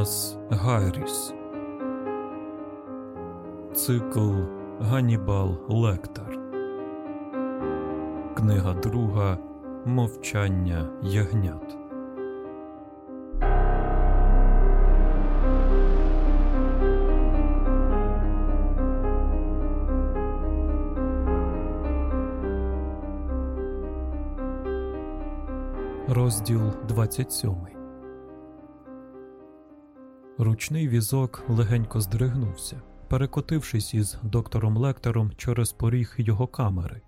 Томас Гайріс. Цикл Ганнібал Лектор. Книга друга Мовчання ягнят. Розділ 27 Ручний візок легенько здригнувся, перекотившись із доктором Лектором через поріг його камери.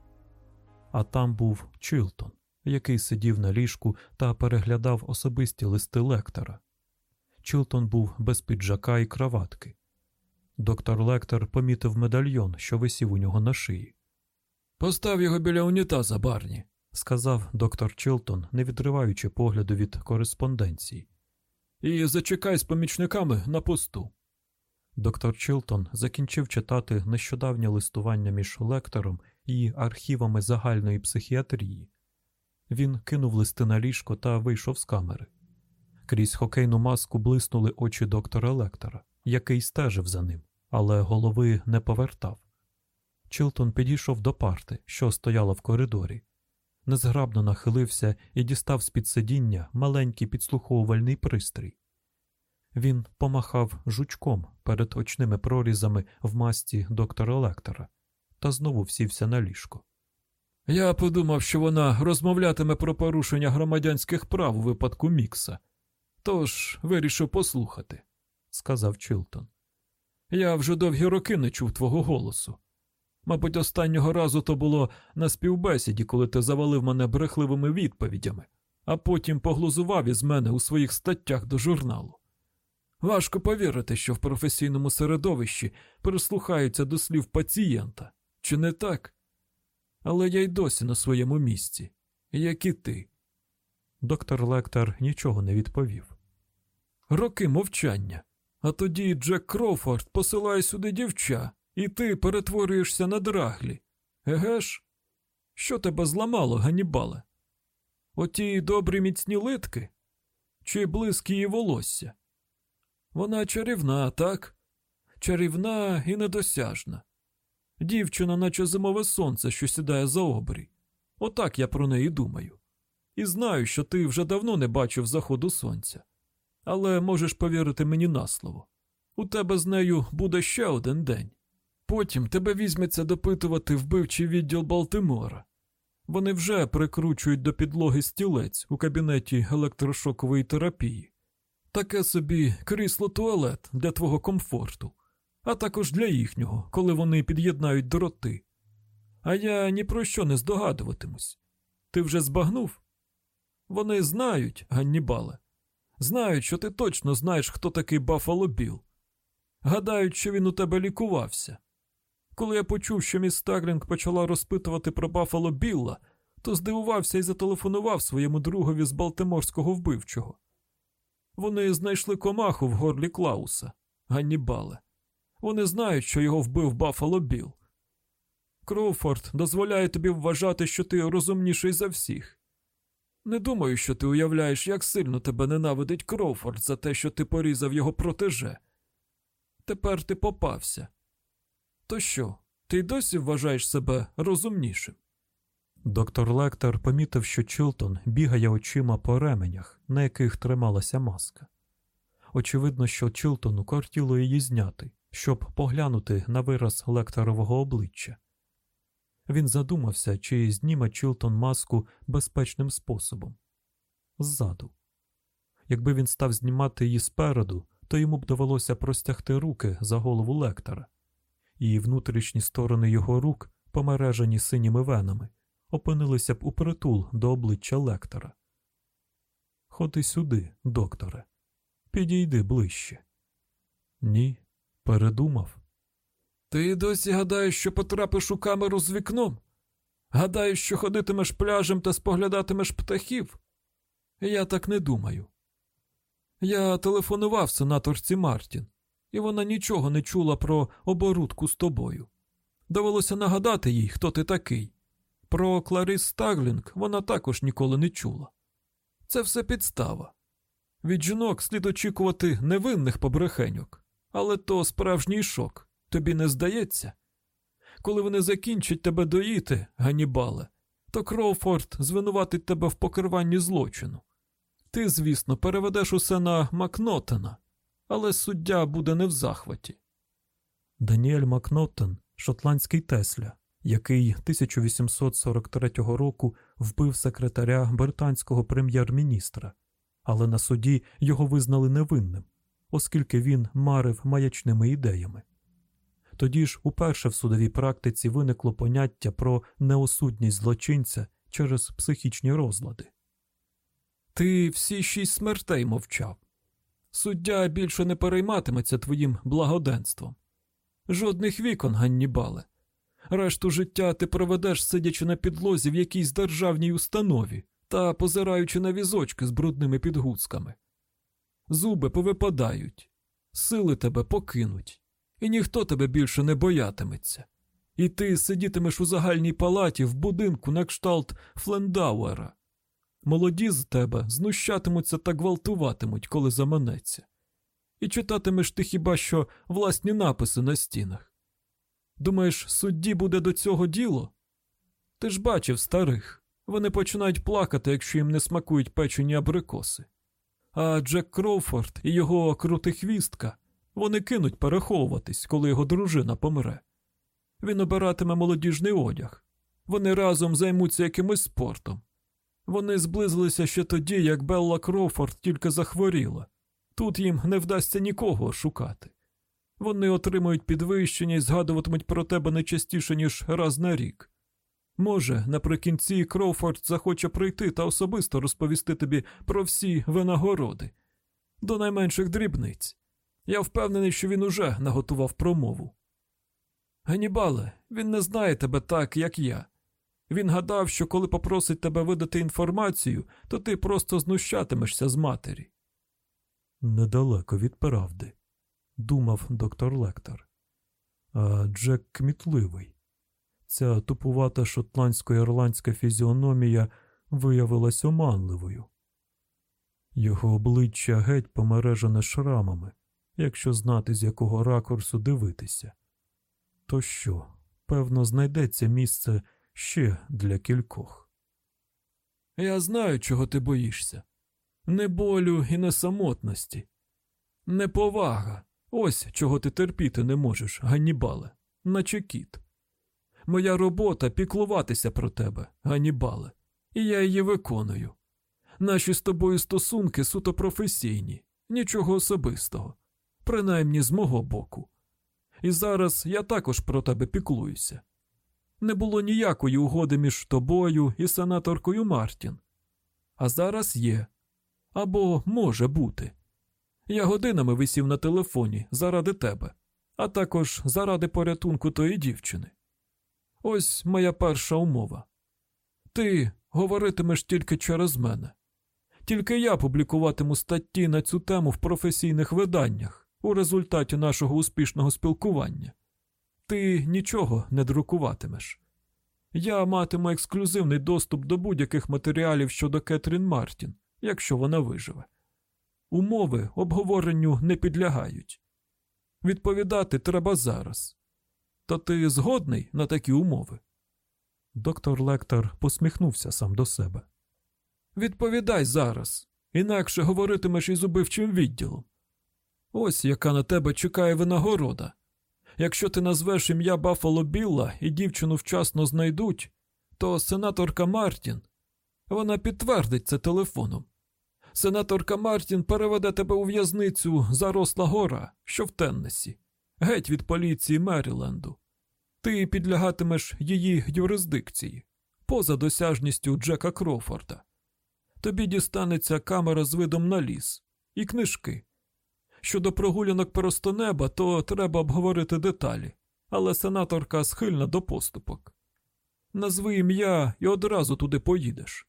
А там був Чилтон, який сидів на ліжку та переглядав особисті листи лектора. Чилтон був без піджака і краватки. Доктор Лектор помітив медальйон, що висів у нього на шиї. Постав його біля унітаза, Барні, сказав доктор Чилтон, не відриваючи погляду від кореспонденції. І зачекай з помічниками на посту. Доктор Чилтон закінчив читати нещодавнє листування між лектором і архівами загальної психіатрії. Він кинув листи на ліжко та вийшов з камери. Крізь хокейну маску блиснули очі доктора Лектора, який стежив за ним, але голови не повертав. Чилтон підійшов до парти, що стояла в коридорі. Незграбно нахилився і дістав з під сидіння маленький підслуховувальний пристрій. Він помахав жучком перед очними прорізами в масті доктора Лектора та знову всівся на ліжко. Я подумав, що вона розмовлятиме про порушення громадянських прав у випадку Мікса. Тож вирішив послухати, сказав Чилтон. Я вже довгі роки не чув твого голосу. Мабуть, останнього разу то було на співбесіді, коли ти завалив мене брехливими відповідями, а потім поглузував із мене у своїх статтях до журналу. Важко повірити, що в професійному середовищі прислухаються до слів пацієнта, чи не так? Але я й досі на своєму місці, як і ти. Доктор Лектор нічого не відповів. Роки мовчання. А тоді Джек Кроуфорд посилає сюди дівча, і ти перетворюєшся на драглі. Еге ж? Що тебе зламало, Ганнібале? Оті добрі міцні литки? Чи блиск її волосся? Вона чарівна, так? Чарівна і недосяжна. Дівчина, наче зимове сонце, що сідає за обрій. Отак я про неї думаю. І знаю, що ти вже давно не бачив заходу сонця. Але можеш повірити мені на слово. У тебе з нею буде ще один день. Потім тебе візьметься допитувати вбивчий відділ Балтимора. Вони вже прикручують до підлоги стілець у кабінеті електрошокової терапії. Таке собі крісло туалет для твого комфорту, а також для їхнього, коли вони під'єднають дроти. А я ні про що не здогадуватимусь. Ти вже збагнув? Вони знають, Ганнібале, знають, що ти точно знаєш, хто такий Баффало Біл. Гадають, що він у тебе лікувався. Коли я почув, що міс Стаглінг почала розпитувати про Баффало Білла, то здивувався і зателефонував своєму другові з Балтиморського вбивчого. Вони знайшли комаху в горлі Клауса, Ганнібале. Вони знають, що його вбив Баффало Біл. Кроуфорд дозволяє тобі вважати, що ти розумніший за всіх. Не думаю, що ти уявляєш, як сильно тебе ненавидить Кроуфорд за те, що ти порізав його протеже. Тепер ти попався. То що, ти досі вважаєш себе розумнішим? Доктор Лектор помітив, що Чилтон бігає очима по ременях, на яких трималася маска. Очевидно, що Чилтону кортіло її зняти, щоб поглянути на вираз лекторового обличчя. Він задумався, чи зніме Чилтон маску безпечним способом ззаду. Якби він став знімати її спереду, то йому б довелося простягти руки за голову лектора, і внутрішні сторони його рук, помережені синіми венами, опинилися б у притул до обличчя лектора. Ходи сюди, докторе, підійди ближче. Ні, передумав. Ти досі гадаєш, що потрапиш у камеру з вікном? Гадаєш, що ходитимеш пляжем та споглядатимеш птахів? Я так не думаю. Я телефонував сенаторці Мартін, і вона нічого не чула про оборудку з тобою. Довелося нагадати їй, хто ти такий. Про Кларис Стаглінг вона також ніколи не чула. Це все підстава. Від жінок слід очікувати невинних побрехеньок, але то справжній шок. Тобі не здається? Коли вони закінчать тебе доїти, Ганнібале, то Кроуфорд звинуватить тебе в покриванні злочину. Ти, звісно, переведеш усе на Макнотена, але суддя буде не в захваті. Даніель Макноттен, шотландський Тесля, який 1843 року вбив секретаря британського прем'єр-міністра, але на суді його визнали невинним, оскільки він марив маячними ідеями. Тоді ж уперше в судовій практиці виникло поняття про неосудність злочинця через психічні розлади. Ти всі шість смертей мовчав. Суддя більше не перейматиметься твоїм благоденством. Жодних вікон, Ганнібале. Решту життя ти проведеш, сидячи на підлозі в якійсь державній установі та позираючи на візочки з брудними підгузками. Зуби повипадають, сили тебе покинуть, і ніхто тебе більше не боятиметься. І ти сидітимеш у загальній палаті в будинку на кшталт Флендауера. Молоді з тебе знущатимуться та гвалтуватимуть, коли заманеться. І читатимеш ти хіба що власні написи на стінах. Думаєш, судді буде до цього діло? Ти ж бачив старих. Вони починають плакати, якщо їм не смакують печені абрикоси. А Джек Кроуфорд і його крутихвістка вони кинуть переховуватись, коли його дружина помре. Він обиратиме молодіжний одяг. Вони разом займуться якимось спортом. Вони зблизилися ще тоді, як Белла Кроуфорд тільки захворіла. Тут їм не вдасться нікого шукати. Вони отримують підвищення і згадуватимуть про тебе не частіше, ніж раз на рік. Може, наприкінці Кроуфорд захоче прийти та особисто розповісти тобі про всі винагороди, до найменших дрібниць. Я впевнений, що він уже наготував промову. Ганібале, він не знає тебе так, як я. Він гадав, що коли попросить тебе видати інформацію, то ти просто знущатимешся з матері. Недалеко від правди, думав доктор Лектор. А Джек кмітливий. Ця тупувата шотландсько-ірландська фізіономія виявилась оманливою. Його обличчя геть помережене шрамами, якщо знати, з якого ракурсу дивитися. То що, певно, знайдеться місце ще для кількох. Я знаю, чого ти боїшся. Не болю і не самотності. Неповага. Ось чого ти терпіти не можеш, Ганнібале, наче кіт. Моя робота піклуватися про тебе, Ганнібале, і я її виконую. Наші з тобою стосунки суто професійні, нічого особистого, принаймні з мого боку. І зараз я також про тебе піклуюся. Не було ніякої угоди між тобою і сенаторкою Мартін. А зараз є. Або може бути. Я годинами висів на телефоні заради тебе, а також заради порятунку тої дівчини. Ось моя перша умова. Ти говоритимеш тільки через мене. Тільки я публікуватиму статті на цю тему в професійних виданнях у результаті нашого успішного спілкування. Ти нічого не друкуватимеш. Я матиму ексклюзивний доступ до будь-яких матеріалів щодо Кетрін Мартін, якщо вона виживе. Умови обговоренню не підлягають. Відповідати треба зараз. То ти згодний на такі умови? Доктор Лектор посміхнувся сам до себе. Відповідай зараз, інакше говоритимеш із убивчим відділом. Ось яка на тебе чекає винагорода. Якщо ти назвеш ім'я Баффало Білла і дівчину вчасно знайдуть, то сенаторка Мартін вона підтвердить це телефоном. Сенаторка Мартін переведе тебе у в'язницю Заросла Гора, що в Теннесі, геть від поліції Меріленду. Ти підлягатимеш її юрисдикції, поза досяжністю Джека Крофорда. Тобі дістанеться камера з видом на ліс і книжки. Щодо прогулянок просто неба, то треба обговорити деталі, але сенаторка схильна до поступок. Назви ім'я і одразу туди поїдеш.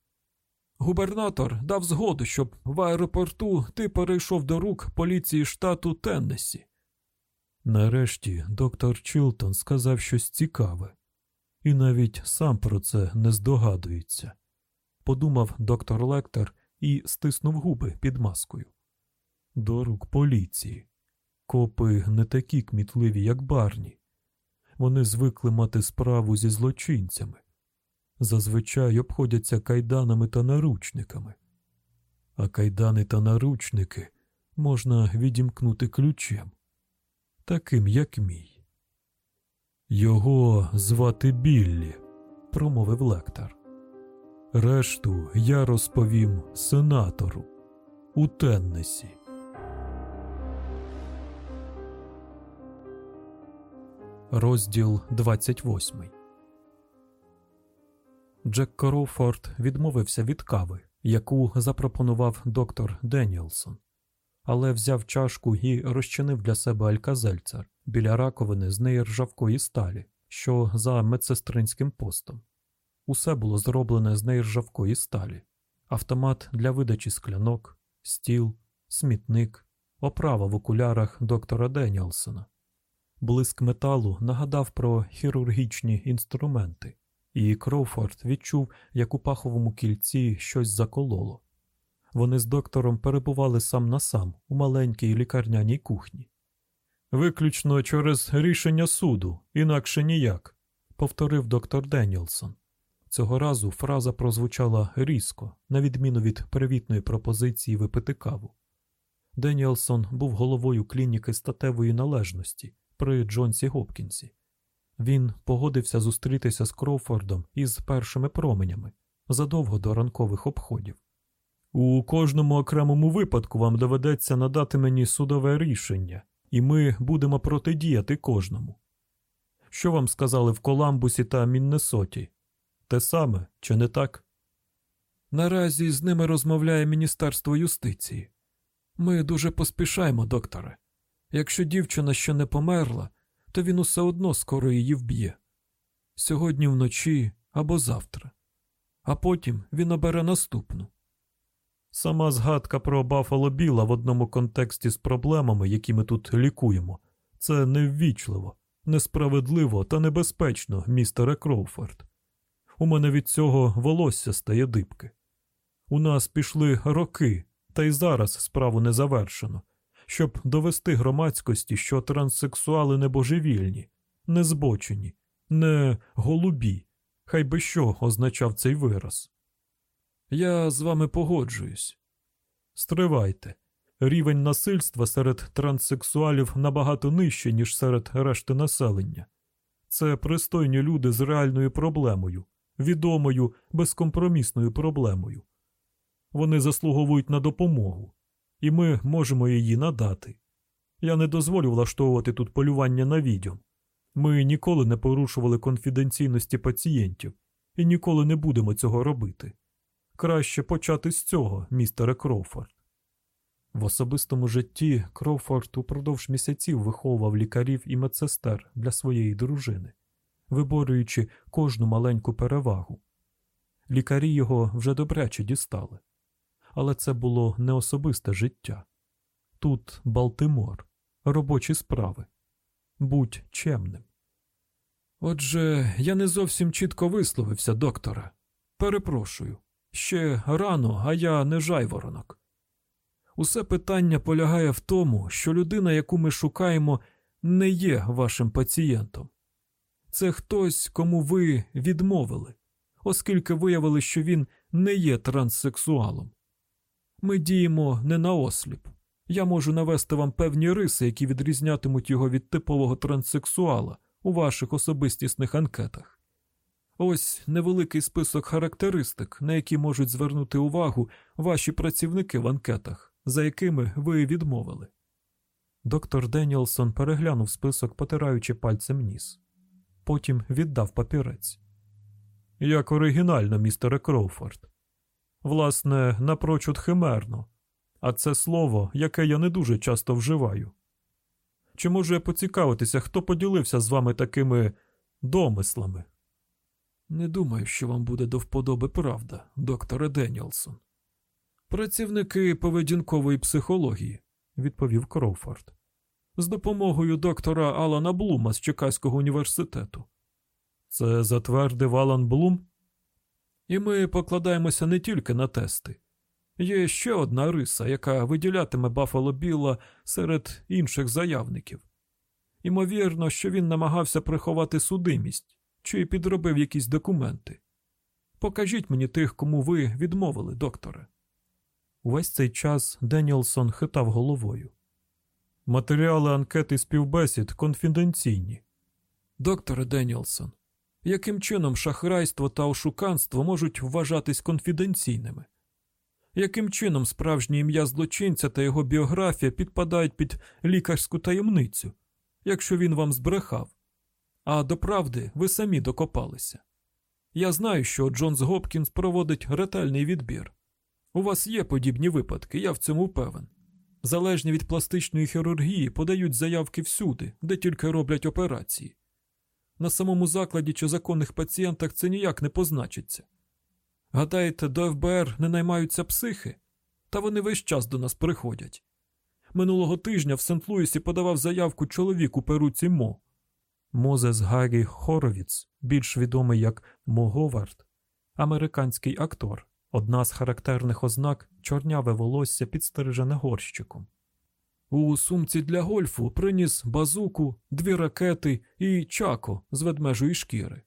Губернатор дав згоду, щоб в аеропорту ти перейшов до рук поліції штату Теннесі. Нарешті доктор Чілтон сказав щось цікаве, і навіть сам про це не здогадується, подумав доктор Лектор і стиснув губи під маскою. До рук поліції. Копи не такі кмітливі, як барні. Вони звикли мати справу зі злочинцями. Зазвичай обходяться кайданами та наручниками. А кайдани та наручники можна відімкнути ключем, таким, як мій. Його звати Біллі, промовив лектор. Решту я розповім сенатору у Теннесі. Розділ 28 Джек Кроуфорд відмовився від кави, яку запропонував доктор Деніелсон, але взяв чашку і розчинив для себе альказельцер біля раковини з неіржавкої сталі, що за медсестринським постом. Усе було зроблене з неіржавкої сталі: автомат для видачі склянок, стіл, смітник, оправа в окулярах доктора Деніелсона. Блиск металу нагадав про хірургічні інструменти, і Кроуфорд відчув, як у паховому кільці щось закололо. Вони з доктором перебували сам на сам у маленькій лікарняній кухні. Виключно через рішення суду, інакше ніяк, повторив доктор Деніелсон. Цього разу фраза прозвучала різко, на відміну від привітної пропозиції випити каву. Деніелсон був головою клініки статевої належності при Джонсі Гопкінсі. Він погодився зустрітися з Кроуфордом із першими променями задовго до ранкових обходів. У кожному окремому випадку вам доведеться надати мені судове рішення, і ми будемо протидіяти кожному. Що вам сказали в Коламбусі та Міннесоті? Те саме, чи не так? Наразі з ними розмовляє Міністерство юстиції. Ми дуже поспішаємо, докторе. Якщо дівчина ще не померла, то він усе одно скоро її вб'є. Сьогодні вночі або завтра. А потім він обере наступну. Сама згадка про Баффало Біла в одному контексті з проблемами, які ми тут лікуємо, це неввічливо, несправедливо та небезпечно, містере Кроуфорд. У мене від цього волосся стає дибки. У нас пішли роки, та й зараз справу не завершено, щоб довести громадськості, що транссексуали не божевільні, не збочені, не голубі, хай би що означав цей вираз. Я з вами погоджуюсь. Стривайте. Рівень насильства серед транссексуалів набагато нижче, ніж серед решти населення. Це пристойні люди з реальною проблемою, відомою безкомпромісною проблемою. Вони заслуговують на допомогу, і ми можемо її надати. Я не дозволю влаштовувати тут полювання на відьом. Ми ніколи не порушували конфіденційності пацієнтів і ніколи не будемо цього робити. Краще почати з цього, містере Кроуфорд. В особистому житті Кроуфорд упродовж місяців виховував лікарів і медсестер для своєї дружини, виборюючи кожну маленьку перевагу. Лікарі його вже добряче дістали. Але це було не особисте життя. Тут Балтимор, робочі справи. Будь чемним. Отже, я не зовсім чітко висловився, доктора. Перепрошую. Ще рано, а я не жайворонок. Усе питання полягає в тому, що людина, яку ми шукаємо, не є вашим пацієнтом. Це хтось, кому ви відмовили, оскільки виявили, що він не є транссексуалом. Ми діємо не наосліп. Я можу навести вам певні риси, які відрізнятимуть його від типового транссексуала у ваших особистісних анкетах. Ось невеликий список характеристик, на які можуть звернути увагу ваші працівники в анкетах, за якими ви відмовили. Доктор Деніелсон переглянув список, потираючи пальцем ніс. Потім віддав папірець. Як оригінально, містере Кроуфорд. Власне, напрочуд химерно, а це слово, яке я не дуже часто вживаю. Чи можу я поцікавитися, хто поділився з вами такими домислами? Не думаю, що вам буде до вподоби правда, докторе Деніелсон. Працівники поведінкової психології, відповів Кроуфорд, з допомогою доктора Алана Блума з Чекаського університету. Це затвердив Алан Блум? І ми покладаємося не тільки на тести. Є ще одна риса, яка виділятиме Баффало Білла серед інших заявників. Імовірно, що він намагався приховати судимість чи підробив якісь документи. Покажіть мені тих, кому ви відмовили, докторе. Увесь цей час Деніелсон хитав головою. Матеріали анкети співбесід конфіденційні. Докторе Деніелсон, яким чином шахрайство та ошуканство можуть вважатись конфіденційними? Яким чином справжнє ім'я злочинця та його біографія підпадають під лікарську таємницю, якщо він вам збрехав? А до правди ви самі докопалися. Я знаю, що Джонс Гопкінс проводить ретельний відбір. У вас є подібні випадки, я в цьому певен. Залежні від пластичної хірургії подають заявки всюди, де тільки роблять операції. На самому закладі чи законних пацієнтах це ніяк не позначиться. Гадаєте, до ФБР не наймаються психи? Та вони весь час до нас приходять. Минулого тижня в Сент-Луісі подавав заявку чоловік у перуці Мо. Мозес Гаррі Хоровіц, більш відомий як Мо Говард, американський актор. Одна з характерних ознак чорняве волосся підстрижене горщиком. У сумці для гольфу приніс базуку, дві ракети і чако з ведмежої шкіри.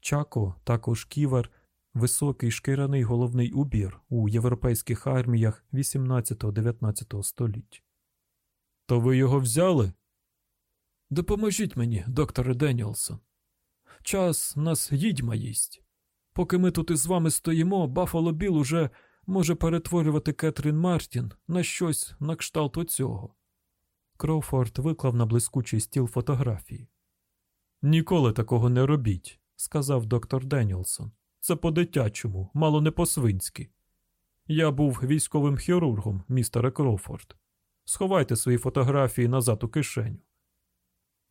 Чако, також ківер, високий шкіряний головний убір у європейських арміях 18-19 століть. То ви його взяли? Допоможіть мені, докторе Деніелсон. Час нас їдьма їсть. Поки ми тут із вами стоїмо, Баффало Біл уже може перетворювати Кетрін Мартін на щось на кшталт оцього. Кроуфорд виклав на блискучий стіл фотографії. Ніколи такого не робіть, сказав доктор Деніелсон. Це по-дитячому, мало не по-свинськи. Я був військовим хірургом, містере Кроуфорд. Сховайте свої фотографії назад у кишеню.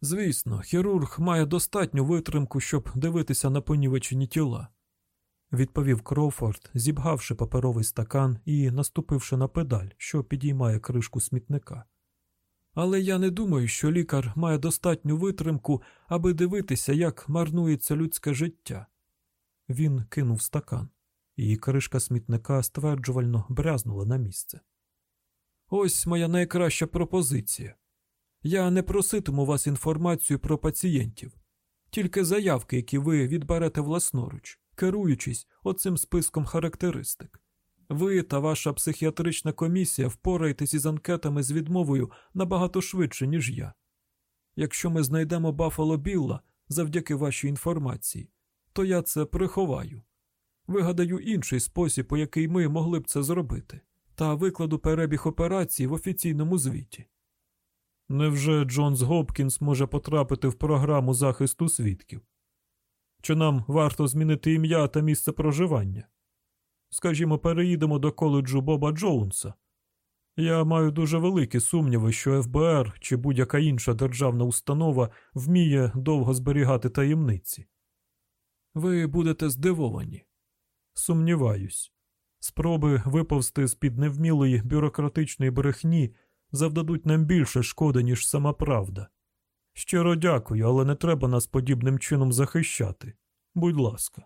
Звісно, хірург має достатню витримку, щоб дивитися на понівечені тіла, відповів Кроуфорд, зібгавши паперовий стакан і наступивши на педаль, що підіймає кришку смітника. Але я не думаю, що лікар має достатню витримку, аби дивитися, як марнується людське життя. Він кинув стакан, і кришка смітника стверджувально брязнула на місце. Ось моя найкраща пропозиція. Я не проситиму вас інформацію про пацієнтів, тільки заявки, які ви відберете власноруч, керуючись оцим списком характеристик. Ви та ваша психіатрична комісія впораєтесь із анкетами з відмовою набагато швидше, ніж я. Якщо ми знайдемо Баффало Білла завдяки вашій інформації, то я це приховаю. Вигадаю інший спосіб, у який ми могли б це зробити, та викладу перебіг операції в офіційному звіті. Невже Джонс Гопкінс може потрапити в програму захисту свідків? Чи нам варто змінити ім'я та місце проживання? Скажімо, переїдемо до коледжу Боба Джоунса. Я маю дуже великі сумніви, що ФБР чи будь-яка інша державна установа вміє довго зберігати таємниці. Ви будете здивовані. Сумніваюсь. Спроби виповзти з під невмілої бюрократичної брехні завдадуть нам більше шкоди, ніж сама правда. Щиро дякую, але не треба нас подібним чином захищати. Будь ласка.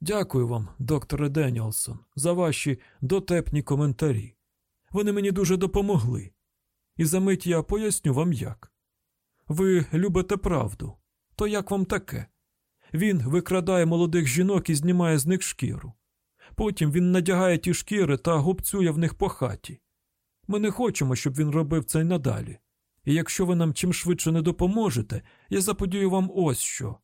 Дякую вам, докторе Деніелсон, за ваші дотепні коментарі. Вони мені дуже допомогли. І за мить я поясню вам як. Ви любите правду. То як вам таке? Він викрадає молодих жінок і знімає з них шкіру. Потім він надягає ті шкіри та губцює в них по хаті. Ми не хочемо, щоб він робив це й надалі. І якщо ви нам чим швидше не допоможете, я заподію вам ось що.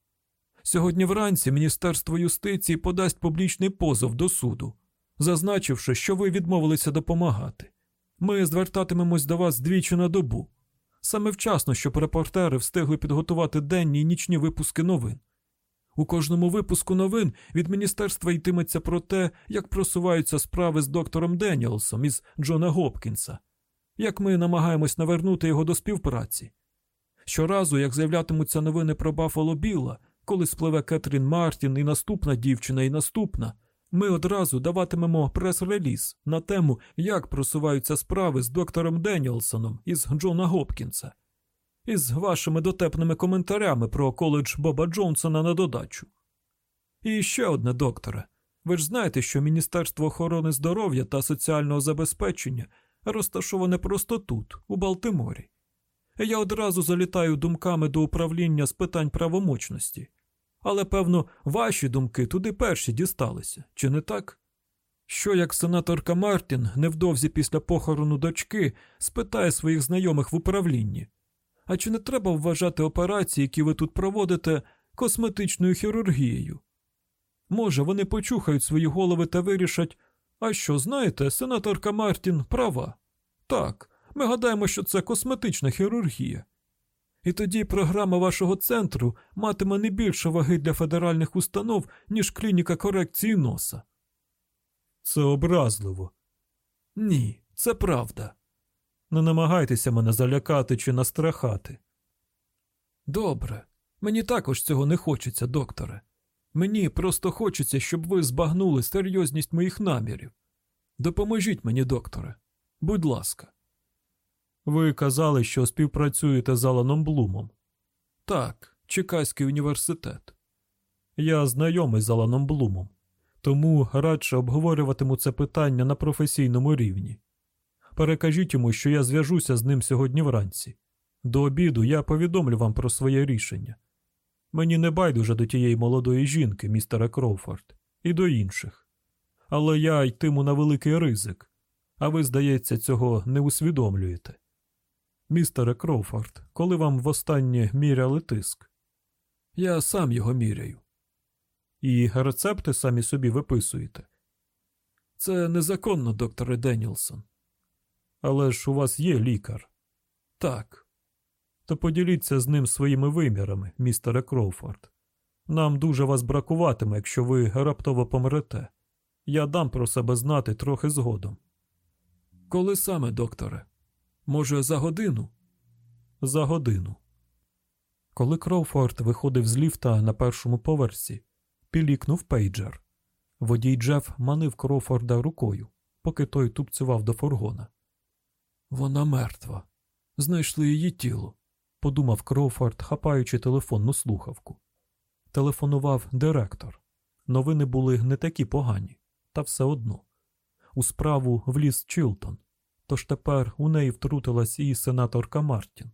Сьогодні вранці Міністерство юстиції подасть публічний позов до суду, зазначивши, що ви відмовилися допомагати. Ми звертатимемось до вас двічі на добу, саме вчасно, щоб репортери встигли підготувати денні і нічні випуски новин. У кожному випуску новин від міністерства йтиметься про те, як просуваються справи з доктором Деніелсом із Джона Гопкінса, як ми намагаємось навернути його до співпраці. Щоразу, як з'являтимуться новини про Баффало Білла, коли спливе Кетрін Мартін і наступна дівчина, і наступна, ми одразу даватимемо прес-реліз на тему, як просуваються справи з доктором Деніелсоном із Джона Гопкінса із вашими дотепними коментарями про коледж Боба Джонсона на додачу. І ще одне, докторе. Ви ж знаєте, що Міністерство охорони здоров'я та соціального забезпечення розташоване просто тут, у Балтиморі. Я одразу залітаю думками до управління з питань правомочності. Але, певно, ваші думки туди перші дісталися, чи не так? Що як сенаторка Мартін невдовзі після похорону дочки спитає своїх знайомих в управлінні? А чи не треба вважати операції, які ви тут проводите, косметичною хірургією? Може, вони почухають свої голови та вирішать, а що, знаєте, сенаторка Мартін права. Так, ми гадаємо, що це косметична хірургія. І тоді програма вашого центру матиме не більше ваги для федеральних установ, ніж клініка корекції носа. Це образливо. Ні, це правда. Не намагайтеся мене залякати чи настрахати. Добре. Мені також цього не хочеться, докторе. Мені просто хочеться, щоб ви збагнули серйозність моїх намірів. Допоможіть мені, докторе. Будь ласка. Ви казали, що співпрацюєте з Аланом Блумом. Так, Чекаський університет. Я знайомий з Аланом Блумом, тому радше обговорюватиму це питання на професійному рівні. Перекажіть йому, що я зв'яжуся з ним сьогодні вранці. До обіду я повідомлю вам про своє рішення. Мені не байдуже до тієї молодої жінки, містера Кроуфорд, і до інших. Але я йтиму на великий ризик, а ви, здається, цього не усвідомлюєте. Містере Кроуфорд, коли вам востаннє міряли тиск? Я сам його міряю. І рецепти самі собі виписуєте. Це незаконно, докторе Денілсон. Але ж у вас є лікар. Так. То поділіться з ним своїми вимірами, містере Кроуфорд. Нам дуже вас бракуватиме, якщо ви раптово помрете. Я дам про себе знати трохи згодом. Коли саме, докторе? Може, за годину? За годину. Коли Кроуфорд виходив з ліфта на першому поверсі, пілікнув пейджер. Водій Джеф манив Кроуфорда рукою, поки той тупцював до фургона. Вона мертва. Знайшли її тіло, подумав Кроуфорд, хапаючи телефонну слухавку. Телефонував директор. Новини були не такі погані, та все одно. У справу вліз Чілтон, тож тепер у неї втрутилась і сенаторка Мартін.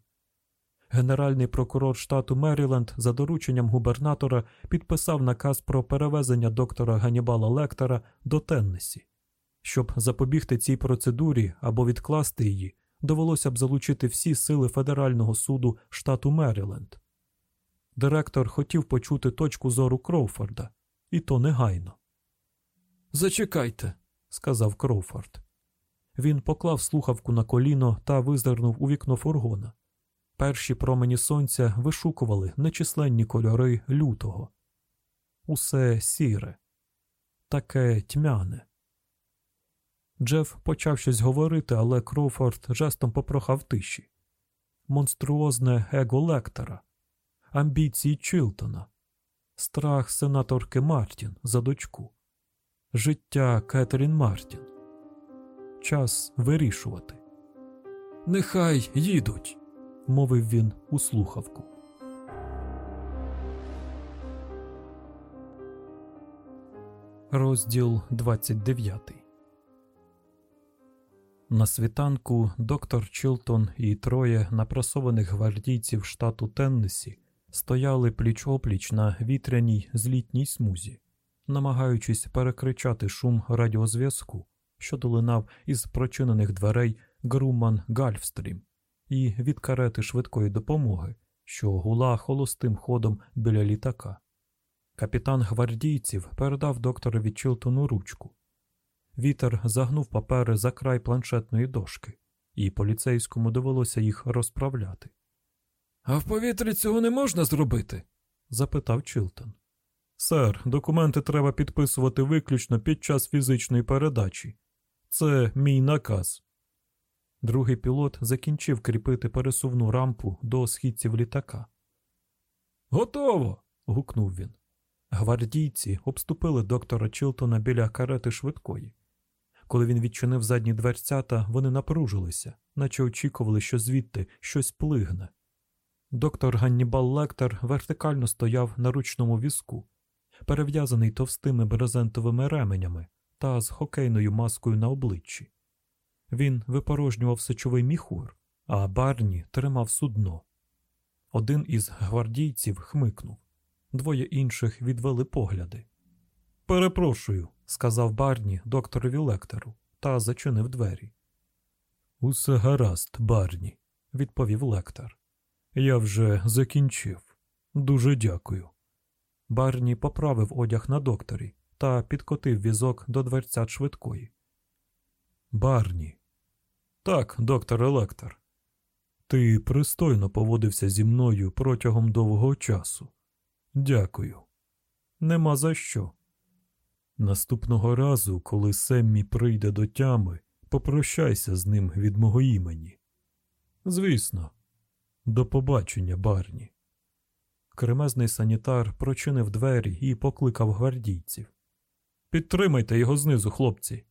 Генеральний прокурор штату Меріленд за дорученням губернатора підписав наказ про перевезення доктора Ганнібала Лектора до Теннесі. Щоб запобігти цій процедурі або відкласти її, довелося б залучити всі сили федерального суду штату Меріленд. Директор хотів почути точку зору Кроуфорда, і то негайно. Зачекайте, сказав Кроуфорд. Він поклав слухавку на коліно та визирнув у вікно фургона. Перші промені сонця вишукували нечисленні кольори лютого. Усе сіре, таке тьмяне. Джеф почав щось говорити, але Кроуфорд жестом попрохав тиші. Монструозне его лектора, амбіції Чилтона, страх сенаторки Мартін за дочку, життя Кетерін Мартін. Час вирішувати. Нехай їдуть, мовив він у слухавку. Розділ 29 На світанку доктор Чилтон і троє напрасованих гвардійців штату Теннесі стояли пліч опліч на вітряній злітній смузі, намагаючись перекричати шум радіозв'язку, що долинав із прочинених дверей Груман Гальфстрім, і від карети швидкої допомоги, що гула холостим ходом біля літака. Капітан гвардійців передав докторові Чилтону ручку. Вітер загнув папери за край планшетної дошки, і поліцейському довелося їх розправляти. А в повітрі цього не можна зробити? запитав Чилтон. Сер, документи треба підписувати виключно під час фізичної передачі. Це мій наказ. Другий пілот закінчив кріпити пересувну рампу до східців літака. Готово. гукнув він. Гвардійці обступили доктора Чилтона біля карети швидкої. Коли він відчинив задні дверцята, вони напружилися, наче очікували, що звідти щось плигне. Доктор Ганнібал Лектор вертикально стояв на ручному візку. перев'язаний товстими брезентовими ременями та з хокейною маскою на обличчі. Він випорожнював сечовий міхур, а Барні тримав судно. Один із гвардійців хмикнув, двоє інших відвели погляди. Перепрошую, сказав Барні докторові лектору та зачинив двері. Усе гаразд, Барні, відповів лектор. Я вже закінчив. Дуже дякую. Барні поправив одяг на докторі та підкотив візок до дверця швидкої. Барні. Так, доктор Електор. Ти пристойно поводився зі мною протягом довгого часу. Дякую. Нема за що. Наступного разу, коли Семмі прийде до тями, попрощайся з ним від мого імені. Звісно, до побачення, Барні. Кремезний санітар прочинив двері і покликав гвардійців. Підтримайте його знизу, хлопці.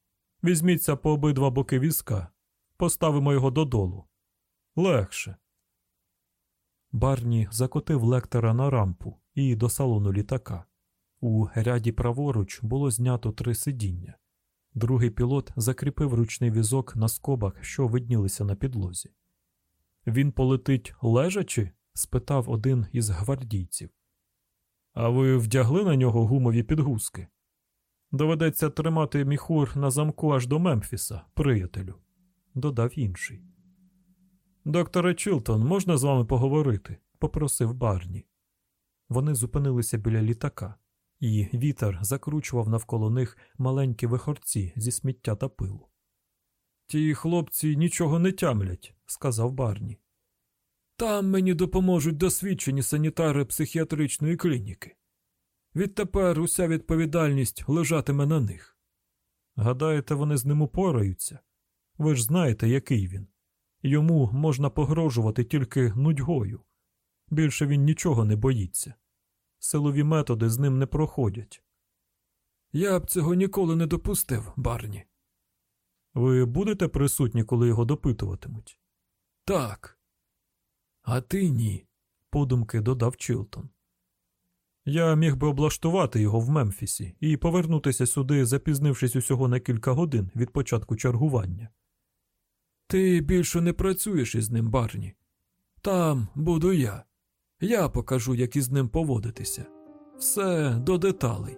Візьміться по обидва боки візка. Поставимо його додолу. Легше. Барні закотив лектора на рампу і до салону літака. У ряді праворуч було знято три сидіння. Другий пілот закріпив ручний візок на скобах, що виднілися на підлозі. Він полетить лежачи? спитав один із гвардійців. А ви вдягли на нього гумові підгузки? Доведеться тримати міхур на замку аж до Мемфіса, приятелю, додав інший. Докторе Чилтон, можна з вами поговорити? попросив Барні. Вони зупинилися біля літака, і вітер закручував навколо них маленькі вихорці зі сміття та пилу. Ті хлопці нічого не тямлять, сказав Барні. Там мені допоможуть досвідчені санітари психіатричної клініки. Відтепер уся відповідальність лежатиме на них. Гадаєте, вони з ним упораються? Ви ж знаєте, який він. Йому можна погрожувати тільки нудьгою. Більше він нічого не боїться. Силові методи з ним не проходять. Я б цього ніколи не допустив, Барні. Ви будете присутні, коли його допитуватимуть? Так. А ти ні, подумки додав Чилтон. Я міг би облаштувати його в Мемфісі і повернутися сюди, запізнившись усього на кілька годин від початку чергування. Ти більше не працюєш із ним, Барні. Там буду я. Я покажу, як із ним поводитися. Все до деталей.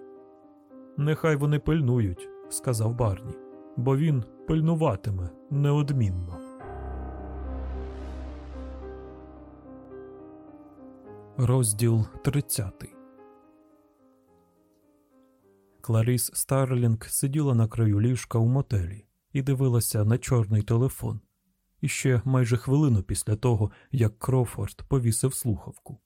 Нехай вони пильнують, сказав Барні, бо він пильнуватиме неодмінно. Розділ 30 Кларіс Старлінг сиділа на краю ліжка у мотелі і дивилася на чорний телефон. І ще майже хвилину після того, як Крофорд повісив слухавку.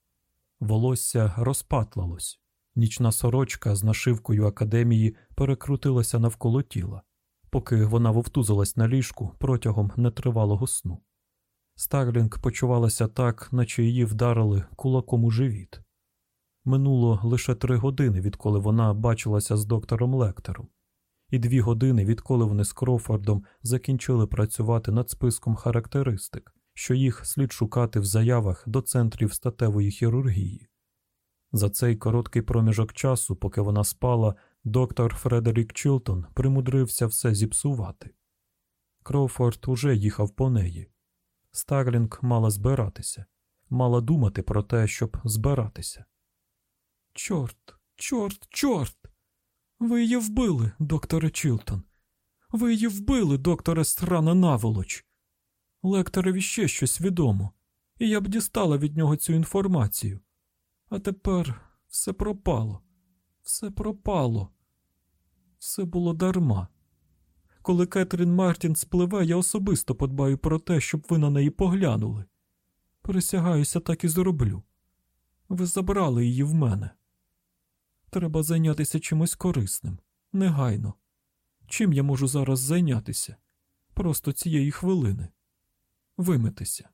Волосся розпатлалось. Нічна сорочка з нашивкою академії перекрутилася навколо тіла, поки вона вовтузилась на ліжку протягом нетривалого сну. Старлінг почувалася так, наче її вдарили кулаком у живіт. Минуло лише три години, відколи вона бачилася з доктором Лектором, і дві години, відколи вони з Крофордом закінчили працювати над списком характеристик, що їх слід шукати в заявах до центрів статевої хірургії. За цей короткий проміжок часу, поки вона спала, доктор Фредерік Чилтон примудрився все зіпсувати. Кроуфорд уже їхав по неї. Старлінг мала збиратися, мала думати про те, щоб збиратися. Чорт, чорт, чорт. Ви її вбили, докторе Чилтон. Ви її вбили, докторе Страна Наволоч. Лекторові ще щось відомо, і я б дістала від нього цю інформацію. А тепер все пропало, все пропало, все було дарма. Коли Кетрін Мартін спливе, я особисто подбаю про те, щоб ви на неї поглянули. Присягаюся, так і зроблю. Ви забрали її в мене. Треба зайнятися чимось корисним, негайно. Чим я можу зараз зайнятися? Просто цієї хвилини. Вимитися.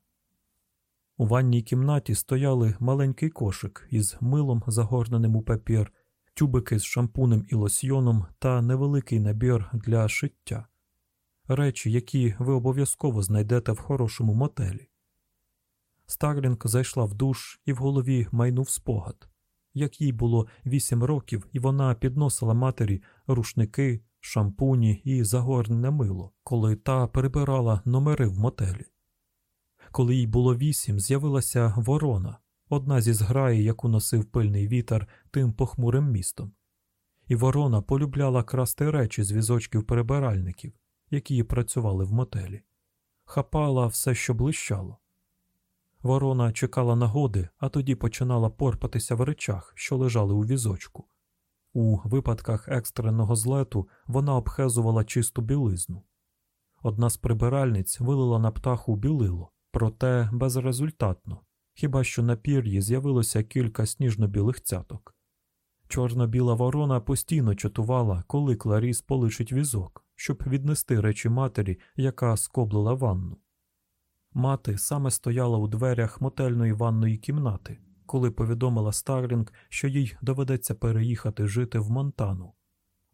У ванній кімнаті стояли маленький кошик із милом, загорненим у папір, тюбики з шампунем і лосьйоном та невеликий набір для шиття, речі, які ви обов'язково знайдете в хорошому мотелі. Старлінг зайшла в душ і в голові майнув спогад. Як їй було вісім років, і вона підносила матері рушники, шампуні і загорнене мило, коли та прибирала номери в мотелі. Коли їй було вісім, з'явилася ворона, одна зі зграї, яку носив пильний вітер тим похмурим містом. І ворона полюбляла красти речі з візочків прибиральників, які працювали в мотелі, хапала все, що блищало. Ворона чекала нагоди, а тоді починала порпатися в речах, що лежали у візочку. У випадках екстреного злету вона обхезувала чисту білизну. Одна з прибиральниць вилила на птаху білило, проте безрезультатно, хіба що на пір'ї з'явилося кілька сніжно-білих цяток. Чорно-біла ворона постійно чатувала, коли Кларіс полишить візок, щоб віднести речі матері, яка скоблила ванну. Мати саме стояла у дверях мотельної ванної кімнати, коли повідомила Старлінг, що їй доведеться переїхати жити в Монтану.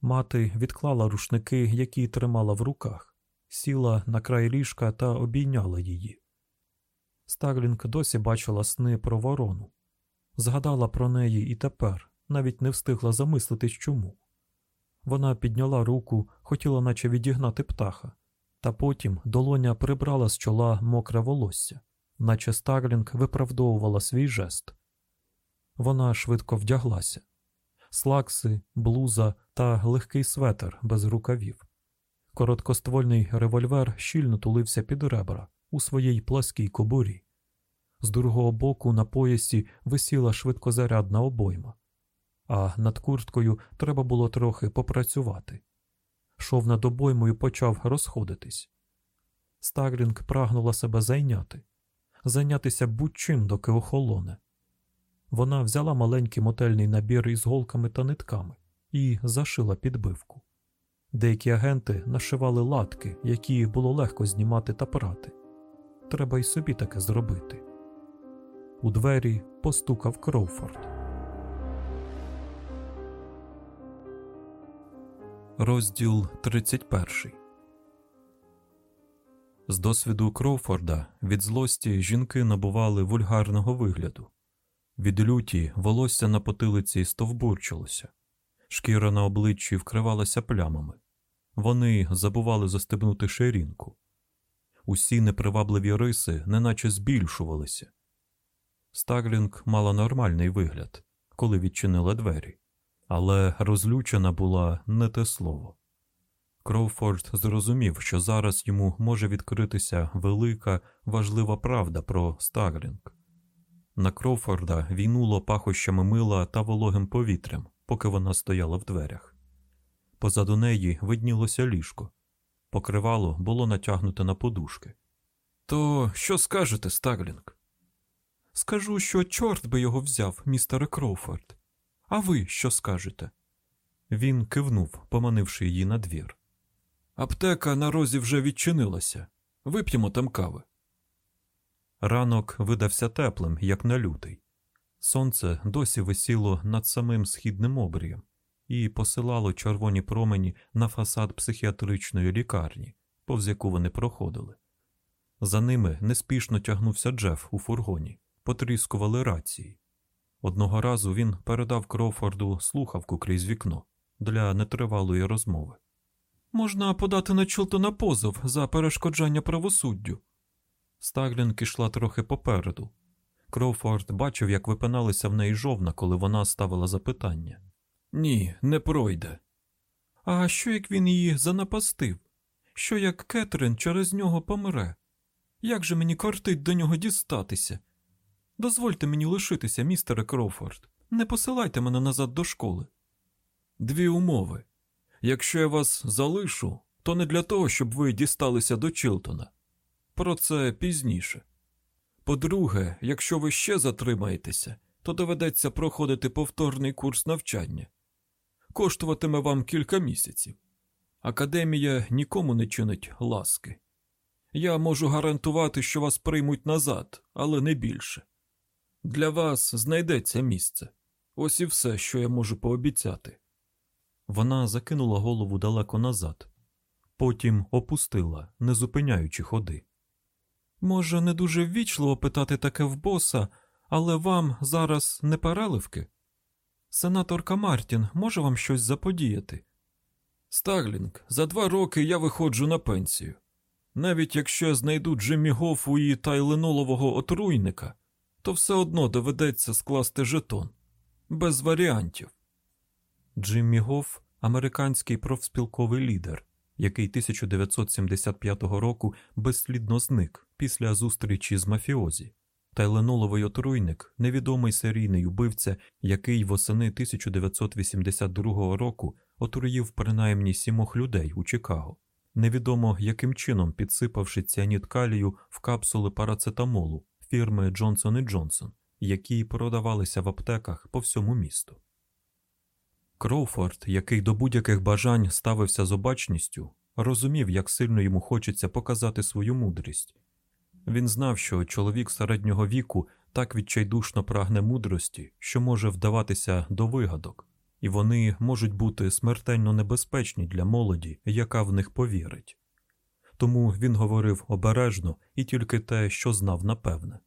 Мати відклала рушники, які тримала в руках, сіла на край ліжка та обійняла її. Старлінг досі бачила сни про ворону, згадала про неї і тепер, навіть не встигла замислитись чому. Вона підняла руку, хотіла наче відігнати птаха, та потім долоня прибрала з чола мокре волосся, наче Старлінг виправдовувала свій жест. Вона швидко вдяглася слакси, блуза та легкий светр без рукавів. Короткоствольний револьвер щільно тулився під ребра у своїй пласкій кобурі. З другого боку на поясі висіла швидкозарядна обойма, а над курткою треба було трохи попрацювати. Шов над обоймою почав розходитись. Старлінг прагнула себе зайняти, зайнятися будь-чим, доки охолоне. Вона взяла маленький мотельний набір із голками та нитками і зашила підбивку. Деякі агенти нашивали латки, які було легко знімати та прати. Треба й собі таке зробити. У двері постукав Кроуфорд. Розділ 31 З досвіду Кроуфорда від злості жінки набували вульгарного вигляду. Від люті волосся на потилиці стовбурчилося, шкіра на обличчі вкривалася плямами. Вони забували застебнути ширинку. Усі непривабливі риси неначе збільшувалися. Старлінг мала нормальний вигляд, коли відчинила двері, але розлючена була не те слово. Кроуфорд зрозумів, що зараз йому може відкритися велика, важлива правда про Старлінг. На Кроуфорда війнуло пахощами мила та вологим повітрям, поки вона стояла в дверях. Позаду неї виднілося ліжко. Покривало було натягнуте на подушки. То що скажете, Старлінг? Скажу, що чорт би його взяв, містере Кроуфорд. А ви що скажете? Він кивнув, поманивши її на двір. Аптека на розі вже відчинилася. Вип'ємо там кави. Ранок видався теплим, як на лютий. Сонце досі висіло над самим східним обрієм і посилало червоні промені на фасад психіатричної лікарні, повз яку вони проходили. За ними неспішно тягнувся Джеф у фургоні, потріскували рації. Одного разу він передав Кроуфорду слухавку крізь вікно для нетривалої розмови. Можна подати на Чилтона позов за перешкоджання правосуддю. Старлінг ішла трохи попереду. Кроуфорд бачив, як випиналися в неї жовна, коли вона ставила запитання. Ні, не пройде. А що як він її занапастив? Що як Кетрин через нього помре? Як же мені кортить до нього дістатися? Дозвольте мені лишитися, містере Кроуфорд. Не посилайте мене назад до школи. Дві умови. Якщо я вас залишу, то не для того, щоб ви дісталися до Чилтона. Про це пізніше. По-друге, якщо ви ще затримаєтеся, то доведеться проходити повторний курс навчання. Коштуватиме вам кілька місяців. Академія нікому не чинить ласки. Я можу гарантувати, що вас приймуть назад, але не більше. Для вас знайдеться місце. Ось і все, що я можу пообіцяти. Вона закинула голову далеко назад, потім опустила, не зупиняючи ходи. Може, не дуже ввічливо питати таке в боса, але вам зараз не переливки? Сенаторка Мартін може вам щось заподіяти? Старлінг, за два роки я виходжу на пенсію. Навіть якщо я знайду Джиммі Гофу і тайленолового отруйника, то все одно доведеться скласти жетон. Без варіантів. Джиммі Гоф – американський профспілковий лідер, який 1975 року безслідно зник після зустрічі з мафіозі. Тайленоловий отруйник невідомий серійний убивця, який восени 1982 року отруїв принаймні сімох людей у Чикаго, невідомо яким чином підсипавши ціаніт калію в капсули парацетамолу фірми Johnson Johnson, які продавалися в аптеках по всьому місту. Кроуфорд, який до будь-яких бажань ставився з обачністю, розумів, як сильно йому хочеться показати свою мудрість. Він знав, що чоловік середнього віку так відчайдушно прагне мудрості, що може вдаватися до вигадок, і вони можуть бути смертельно небезпечні для молоді, яка в них повірить. Тому він говорив обережно і тільки те, що знав напевне.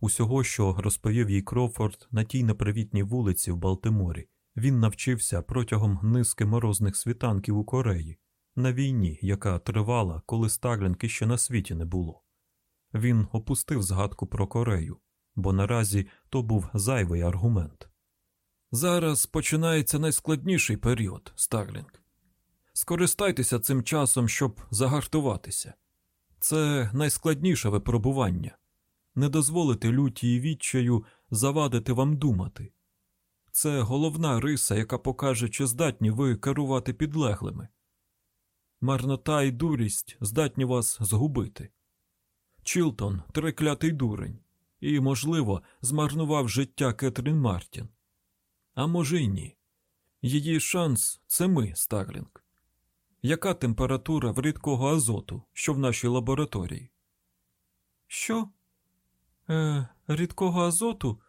Усього, що розповів їй Кроуфорд на тій непривітній вулиці в Балтиморі, він навчився протягом низки морозних світанків у Кореї, на війні, яка тривала, коли Старлінг іще на світі не було. Він опустив згадку про Корею, бо наразі то був зайвий аргумент. Зараз починається найскладніший період, Старлінг. Скористайтеся цим часом, щоб загартуватися. Це найскладніше випробування не дозволити люті і відчаю завадити вам думати. Це головна риса, яка покаже, чи здатні ви керувати підлеглими. Марнота і дурість здатні вас згубити. Чілтон триклятий дурень і, можливо, змарнував життя Кетрін Мартін. А може й ні. Її шанс це ми, Старлінг. Яка температура в рідкого азоту, що в нашій лабораторії? Що? Е, рідкого азоту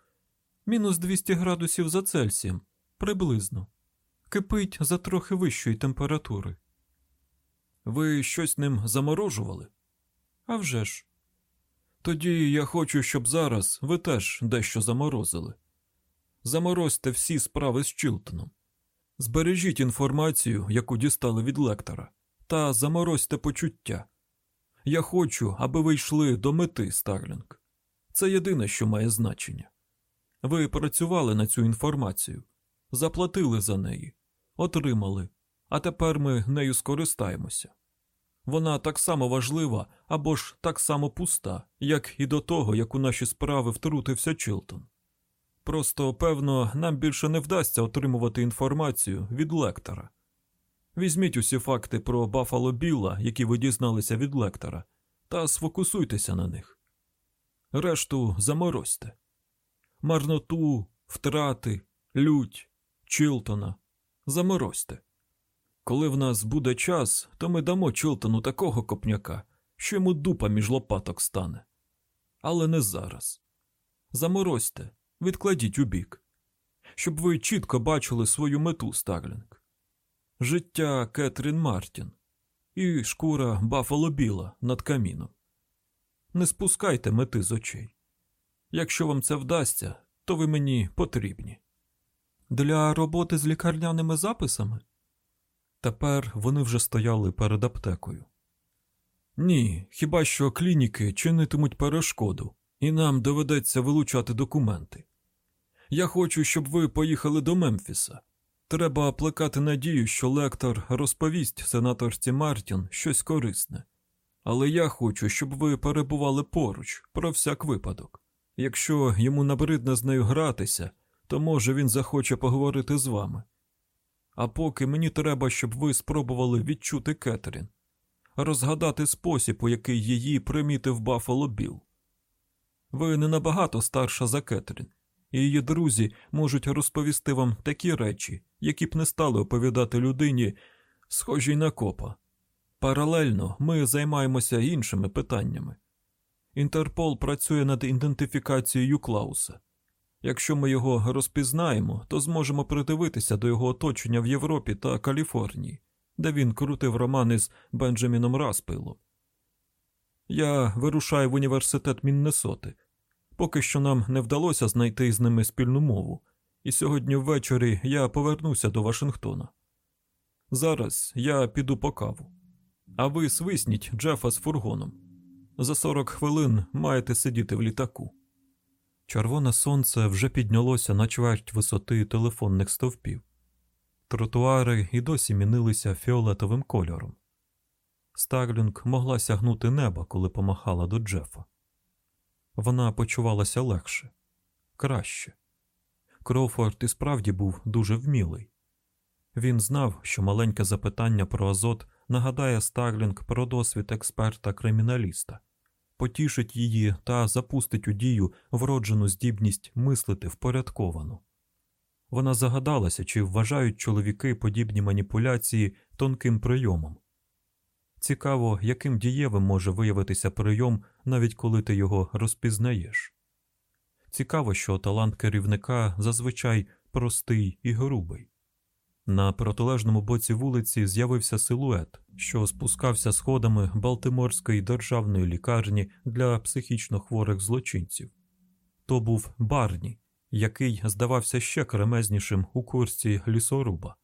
мінус 200 градусів за Цельсієм, приблизно. Кипить за трохи вищої температури. Ви щось ним заморожували? А вже ж. Тоді я хочу, щоб зараз ви теж дещо заморозили. Заморозьте всі справи з Чілтоном. Збережіть інформацію, яку дістали від лектора, та заморозьте почуття. Я хочу, аби ви йшли до мети, Старлінг. Це єдине, що має значення. Ви працювали на цю інформацію, заплатили за неї, отримали, а тепер ми нею скористаємося. Вона так само важлива або ж так само пуста, як і до того, як у наші справи втрутився Чилтон. Просто, певно, нам більше не вдасться отримувати інформацію від лектора. Візьміть усі факти про Баффало Білла, які ви дізналися від лектора, та сфокусуйтеся на них. Решту заморозьте. Марноту, втрати, лють, Чилтона заморозьте. Коли в нас буде час, то ми дамо Чилтону такого копняка, що йому дупа між лопаток стане. Але не зараз. Заморозьте, відкладіть убік, щоб ви чітко бачили свою мету, Старлінг. Життя Кетрін Мартін і шкура Баффало Біла над каміном. Не спускайте мети з очей. Якщо вам це вдасться, то ви мені потрібні. Для роботи з лікарняними записами? Тепер вони вже стояли перед аптекою. Ні, хіба що клініки чинитимуть перешкоду, і нам доведеться вилучати документи. Я хочу, щоб ви поїхали до Мемфіса. Треба плекати надію, що лектор розповість сенаторці Мартін щось корисне. Але я хочу, щоб ви перебували поруч про всяк випадок. Якщо йому набридне з нею гратися, то може він захоче поговорити з вами. А поки мені треба, щоб ви спробували відчути Кетерін, розгадати спосіб, у який її примітив Баффало Білл. Ви не набагато старша за Кетерін, і її друзі можуть розповісти вам такі речі, які б не стали оповідати людині, схожій на копа. Паралельно ми займаємося іншими питаннями. Інтерпол працює над ідентифікацією Клауса. Якщо ми його розпізнаємо, то зможемо придивитися до його оточення в Європі та Каліфорнії, де він крутив романи з Бенджаміном Распилом. Я вирушаю в університет Міннесоти. Поки що нам не вдалося знайти з ними спільну мову, і сьогодні ввечері я повернуся до Вашингтона. Зараз я піду по каву. А ви свисніть Джефа з фургоном. За 40 хвилин маєте сидіти в літаку. Червоне сонце вже піднялося на чверть висоти телефонних стовпів. Тротуари і досі мінилися фіолетовим кольором. Старлінг могла сягнути неба, коли помахала до Джефа. Вона почувалася легше, краще. Кроуфорд і справді був дуже вмілий. Він знав, що маленьке запитання про азот нагадає Старлінг про досвід експерта-криміналіста, потішить її та запустить у дію вроджену здібність мислити впорядковано. Вона загадалася, чи вважають чоловіки подібні маніпуляції тонким прийомом. Цікаво, яким дієвим може виявитися прийом, навіть коли ти його розпізнаєш. Цікаво, що талант керівника зазвичай простий і грубий. На протилежному боці вулиці з'явився силует, що спускався сходами Балтиморської державної лікарні для психічно хворих злочинців. То був Барні, який здавався ще кремезнішим у курсі лісоруба.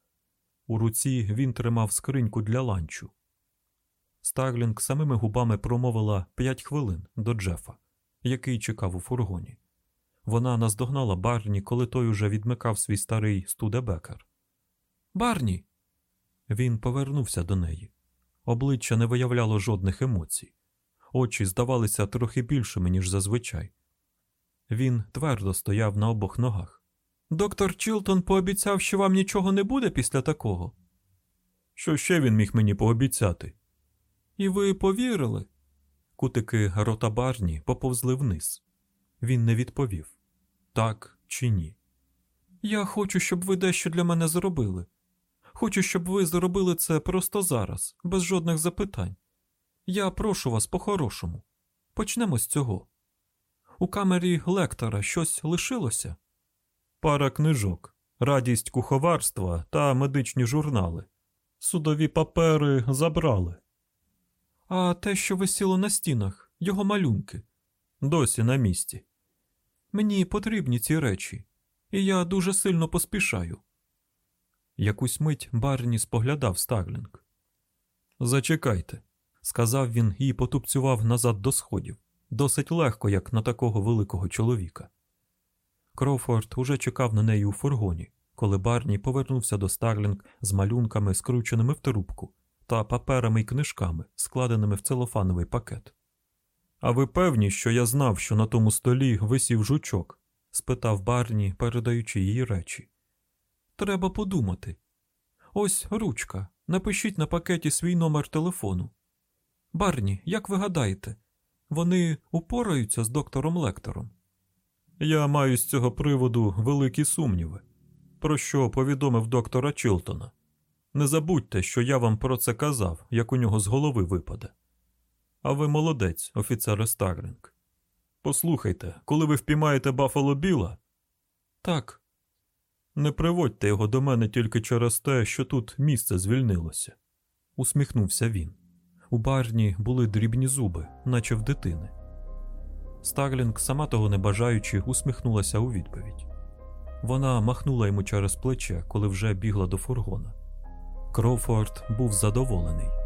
У руці він тримав скриньку для ланчу. Старлінг самими губами промовила п'ять хвилин до Джефа, який чекав у фургоні. Вона наздогнала Барні, коли той уже відмикав свій старий студебекер. Барні. Він повернувся до неї. Обличчя не виявляло жодних емоцій. Очі здавалися трохи більшими, ніж зазвичай. Він твердо стояв на обох ногах. Доктор Чілтон пообіцяв, що вам нічого не буде після такого. Що ще він міг мені пообіцяти? І ви повірили? Кутики рота Барні поповзли вниз. Він не відповів так чи ні. Я хочу, щоб ви дещо для мене зробили. Хочу, щоб ви зробили це просто зараз, без жодних запитань. Я прошу вас по-хорошому. Почнемо з цього. У камері лектора щось лишилося? Пара книжок, радість куховарства та медичні журнали. Судові папери забрали. А те, що висіло на стінах, його малюнки, досі на місці. Мені потрібні ці речі, і я дуже сильно поспішаю. Якусь мить Барні споглядав Старлінг. Зачекайте, сказав він і потупцював назад до сходів, досить легко, як на такого великого чоловіка. Кроуфорд уже чекав на неї у фургоні, коли Барні повернувся до Старлінг з малюнками, скрученими в трубку, та паперами й книжками, складеними в целофановий пакет. А ви певні, що я знав, що на тому столі висів жучок? спитав Барні, передаючи її речі. Треба подумати. Ось ручка. Напишіть на пакеті свій номер телефону. Барні, як ви гадаєте, вони упораються з доктором Лектором? Я маю з цього приводу великі сумніви, про що повідомив доктора Чилтона. Не забудьте, що я вам про це казав, як у нього з голови випаде. А ви молодець, офіцере Старлінг. Послухайте, коли ви впіймаєте Баффало Біла. Так. Не приводьте його до мене тільки через те, що тут місце звільнилося, усміхнувся він. У барні були дрібні зуби, наче в дитини. Старлінг, сама того не бажаючи, усміхнулася у відповідь. Вона махнула йому через плече, коли вже бігла до фургона. Кроуфорд був задоволений.